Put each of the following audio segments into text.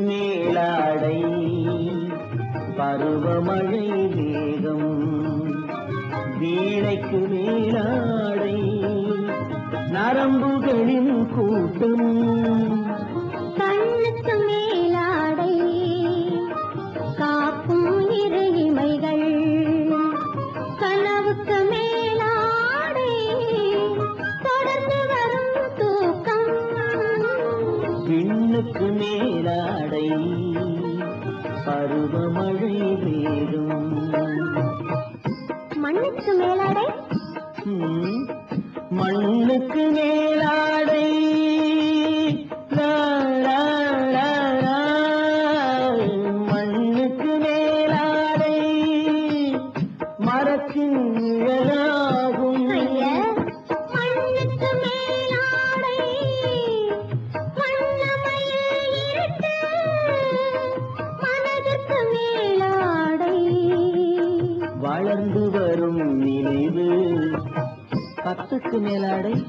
me பருவமழை வேகம் வீணைக்கு மேலாடை நரம்புகளின் கூட்டம். கண்ணுக்கு மேலாடை காக்கும் இரு இமைகள். கனவுக்கு மேலாடை தொடர்ந்து வரும் தூக்கம். விண்ணுக்கு மேலாடை. பருவமழை வேகம் மண்ணுக்கு மேலாடை? மண்ணுக்கு மேலாடை. மண்ணுக்கு மேலாடை. மரத்தின் வளர்ந்து வரும் நினைவு. பத்துக்கு மேலாடை.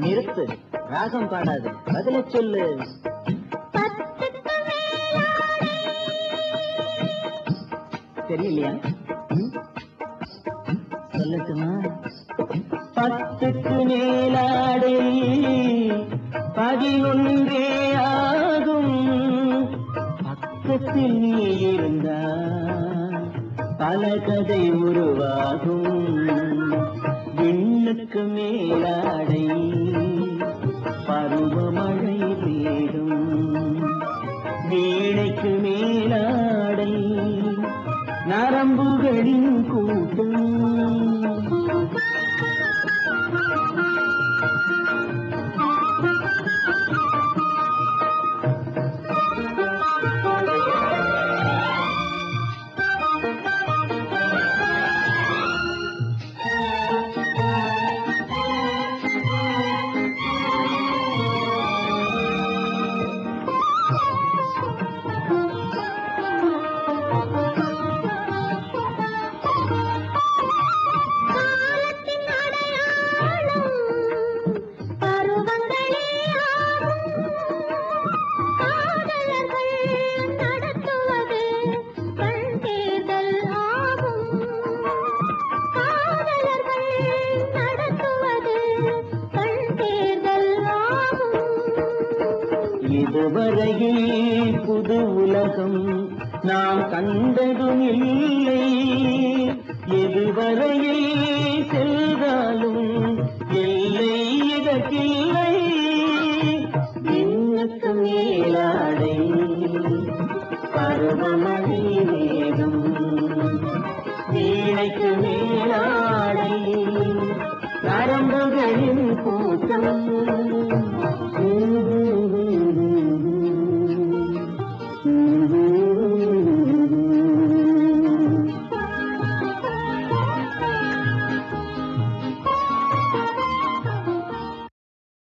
நிறுத்து. ராகம் பாடாது. பதில சொல்லு. தெரியலையா? சொல்லட்டுமா? பத்துக்கு மேலாடை பதினொன்றே ஆகும். பக்கத்தில் நீ இருந்தா பல கதை உருவாகும். விண்ணுக்கு மேலாடை பருவமழை கூட்டம் காலத்தின் குவரையில் புது உலகம் நாம் கண்டதும் இல்லை. எதுவரையில் செல்வாலும் எல்லை இதற்கில்லை எண்ணுக்கு மேலாடை பருவமணி வேகம் வீணைக்கு மேலாடை நரம்புகளின் கூட்டம்